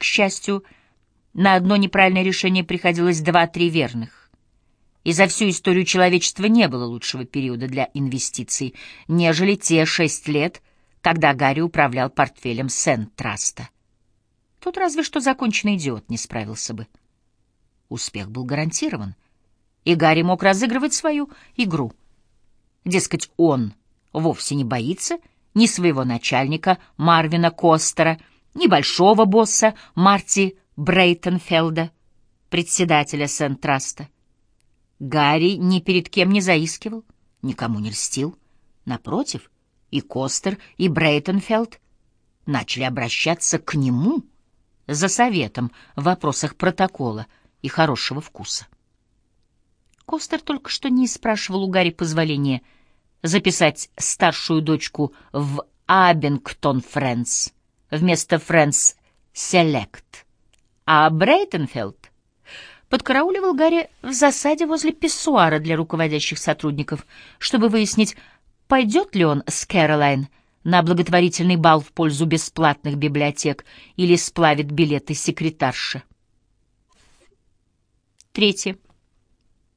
К счастью, на одно неправильное решение приходилось два-три верных. И за всю историю человечества не было лучшего периода для инвестиций, нежели те шесть лет, когда Гарри управлял портфелем Сент-Траста. Тут разве что законченный идиот не справился бы. Успех был гарантирован, и Гарри мог разыгрывать свою игру. Дескать, он вовсе не боится ни своего начальника Марвина Костера, ни большого босса Марти Брейтенфелда, председателя Сент-Траста. Гарри ни перед кем не заискивал, никому не льстил. Напротив, и Костер, и Брейтенфелд начали обращаться к нему за советом в вопросах протокола и хорошего вкуса. Костер только что не спрашивал у Гарри позволения записать старшую дочку в Абингтон Фрэнс вместо Фрэнс Селект, а Брейтенфелд подкарауливал Гарри в засаде возле писсуара для руководящих сотрудников, чтобы выяснить, пойдет ли он с Кэролайн на благотворительный бал в пользу бесплатных библиотек или сплавит билеты секретарши. Третье.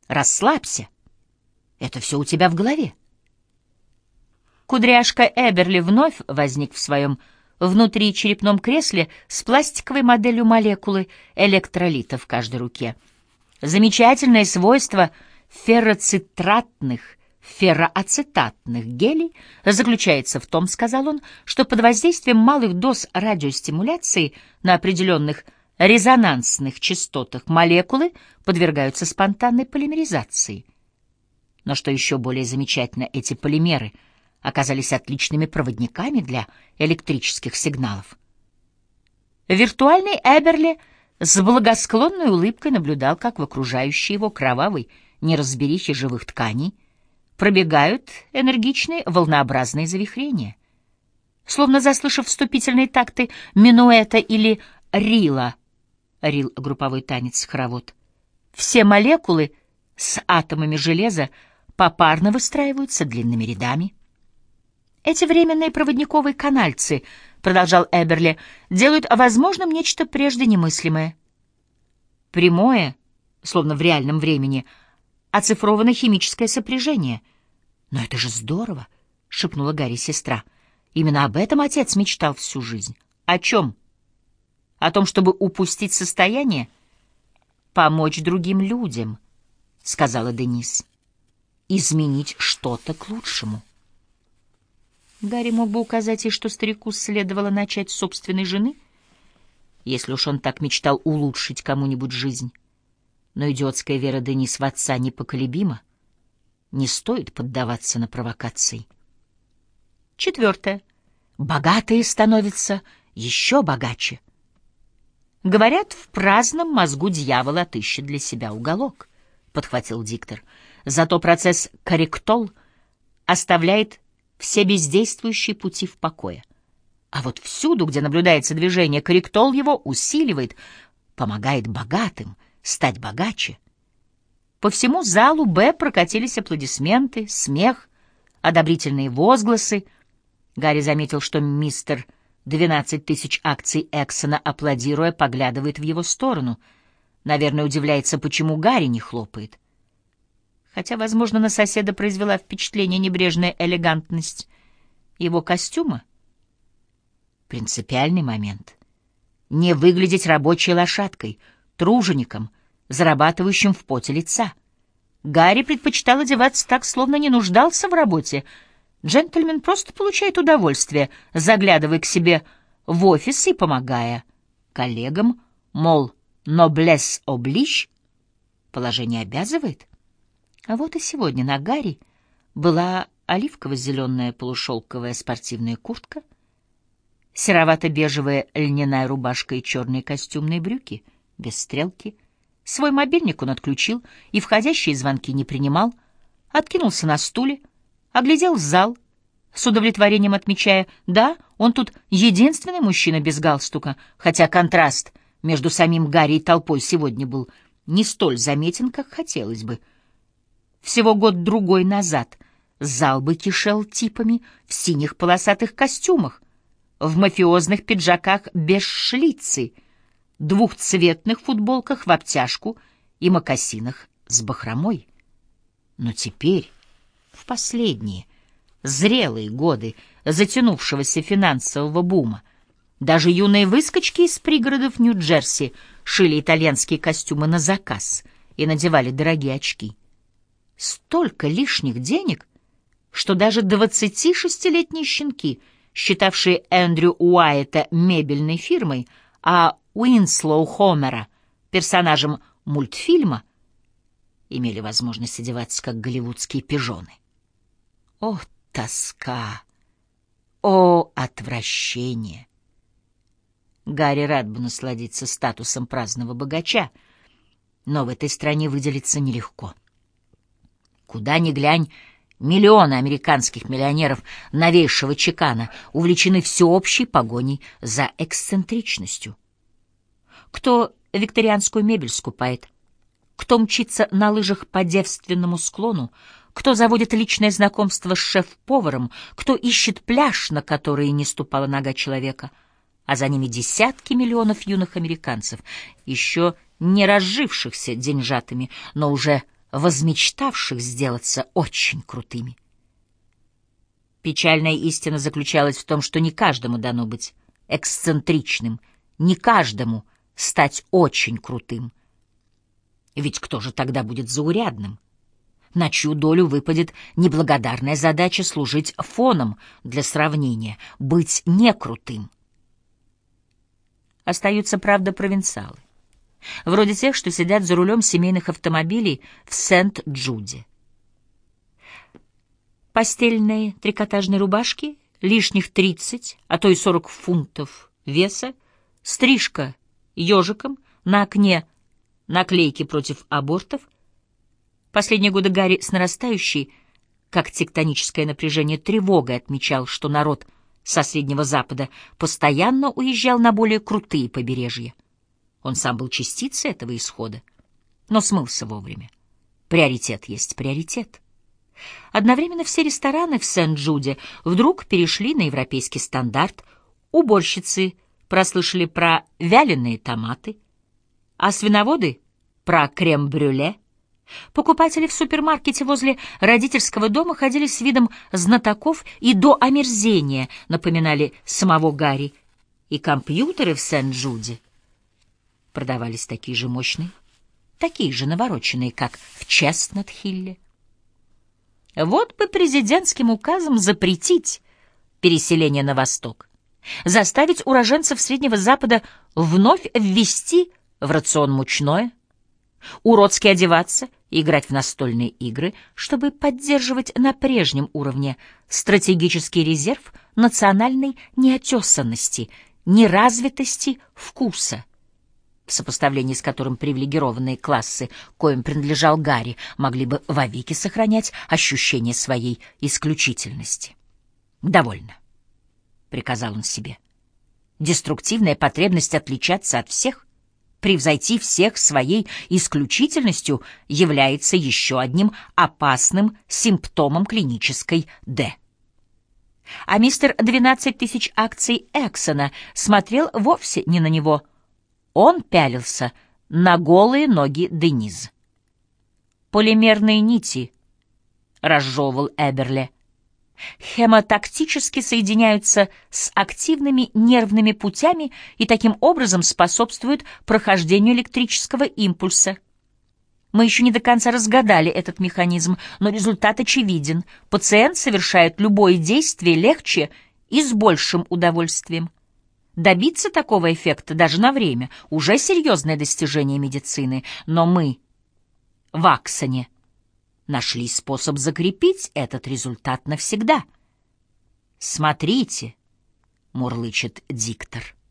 Расслабься. Это все у тебя в голове. Кудряшка Эберли вновь возник в своем внутри черепном кресле с пластиковой моделью молекулы электролита в каждой руке. Замечательное свойство ферроцитратных, ферроацетатных гелей заключается в том, сказал он, что под воздействием малых доз радиостимуляции на определенных резонансных частотах молекулы подвергаются спонтанной полимеризации. Но что еще более замечательно, эти полимеры оказались отличными проводниками для электрических сигналов. Виртуальный Эберли с благосклонной улыбкой наблюдал, как в окружающей его кровавой неразберихе живых тканей пробегают энергичные волнообразные завихрения. Словно заслышав вступительные такты минуэта или рила — рил групповой танец хоровод. Все молекулы с атомами железа попарно выстраиваются длинными рядами. Эти временные проводниковые канальцы, продолжал Эберли, делают возможным нечто прежде немыслимое. Прямое, словно в реальном времени, оцифровано химическое сопряжение. Но это же здорово, шепнула Гарри сестра. Именно об этом отец мечтал всю жизнь. О чем? о том, чтобы упустить состояние? Помочь другим людям, — сказала Денис. Изменить что-то к лучшему. Гарри мог бы указать ей, что старику следовало начать с собственной жены, если уж он так мечтал улучшить кому-нибудь жизнь. Но идиотская вера Денис в отца непоколебима. Не стоит поддаваться на провокации. Четвертое. Богатые становятся еще богаче. Говорят, в праздном мозгу дьявол отыщет для себя уголок, — подхватил диктор. Зато процесс корректол оставляет все бездействующие пути в покое. А вот всюду, где наблюдается движение, корректол его усиливает, помогает богатым стать богаче. По всему залу Б прокатились аплодисменты, смех, одобрительные возгласы. Гарри заметил, что мистер Двенадцать тысяч акций Эксона, аплодируя, поглядывает в его сторону. Наверное, удивляется, почему Гарри не хлопает. Хотя, возможно, на соседа произвела впечатление небрежная элегантность его костюма. Принципиальный момент. Не выглядеть рабочей лошадкой, тружеником, зарабатывающим в поте лица. Гарри предпочитал одеваться так, словно не нуждался в работе — Джентльмен просто получает удовольствие, заглядывая к себе в офис и помогая коллегам, мол, «noblesse oblige» положение обязывает. А вот и сегодня на Гарри была оливково-зеленая полушелковая спортивная куртка, серовато-бежевая льняная рубашка и черные костюмные брюки, без стрелки. Свой мобильник он отключил и входящие звонки не принимал, откинулся на стуле, оглядел зал, с удовлетворением отмечая, да, он тут единственный мужчина без галстука, хотя контраст между самим Гарри и толпой сегодня был не столь заметен, как хотелось бы. Всего год-другой назад зал бы кишел типами в синих полосатых костюмах, в мафиозных пиджаках без шлицы, двухцветных футболках в обтяжку и мокасинах с бахромой. Но теперь, в последние, зрелые годы затянувшегося финансового бума, даже юные выскочки из пригородов Нью-Джерси шили итальянские костюмы на заказ и надевали дорогие очки. Столько лишних денег, что даже 26-летние щенки, считавшие Эндрю Уайта мебельной фирмой, а Уинслоу Хомера персонажем мультфильма, имели возможность одеваться как голливудские пижоны. О, тоска! О, отвращение! Гарри рад бы насладиться статусом праздного богача, но в этой стране выделиться нелегко. Куда ни глянь, миллионы американских миллионеров новейшего чекана увлечены всеобщей погоней за эксцентричностью. Кто викторианскую мебель скупает, кто мчится на лыжах по девственному склону, кто заводит личное знакомство с шеф-поваром, кто ищет пляж, на который не ступала нога человека, а за ними десятки миллионов юных американцев, еще не разжившихся деньжатами, но уже возмечтавших сделаться очень крутыми. Печальная истина заключалась в том, что не каждому дано быть эксцентричным, не каждому стать очень крутым. Ведь кто же тогда будет заурядным? на чью долю выпадет неблагодарная задача служить фоном для сравнения, быть некрутым. Остаются, правда, провинциалы. Вроде тех, что сидят за рулем семейных автомобилей в Сент-Джуде. Постельные трикотажные рубашки, лишних 30, а то и 40 фунтов веса, стрижка ежиком, на окне наклейки против абортов, Последние годы Гарри с нарастающей, как тектоническое напряжение, тревогой отмечал, что народ со Среднего Запада постоянно уезжал на более крутые побережья. Он сам был частицей этого исхода, но смылся вовремя. Приоритет есть приоритет. Одновременно все рестораны в Сент-Джуде вдруг перешли на европейский стандарт, уборщицы прослышали про вяленые томаты, а свиноводы — про крем-брюле — Покупатели в супермаркете возле родительского дома ходили с видом знатоков и до омерзения напоминали самого Гарри. И компьютеры в Сент-Джуде продавались такие же мощные, такие же навороченные, как в Честнат-Хилле. Вот бы президентским указом запретить переселение на восток, заставить уроженцев Среднего Запада вновь ввести в рацион мучное — уродски одеваться и играть в настольные игры, чтобы поддерживать на прежнем уровне стратегический резерв национальной неотесанности, неразвитости вкуса, в сопоставлении с которым привилегированные классы, коим принадлежал Гарри, могли бы вовеки сохранять ощущение своей исключительности. «Довольно», — приказал он себе. «Деструктивная потребность отличаться от всех — превзойти всех своей исключительностью является еще одним опасным симптомом клинической «Д». А мистер 12 тысяч акций Эксона смотрел вовсе не на него. Он пялился на голые ноги Дениз. «Полимерные нити», — разжевывал Эберле, — хемотактически соединяются с активными нервными путями и таким образом способствуют прохождению электрического импульса. Мы еще не до конца разгадали этот механизм, но результат очевиден. Пациент совершает любое действие легче и с большим удовольствием. Добиться такого эффекта даже на время — уже серьезное достижение медицины, но мы в Аксоне нашли способ закрепить этот результат навсегда. «Смотрите», — мурлычет диктор, —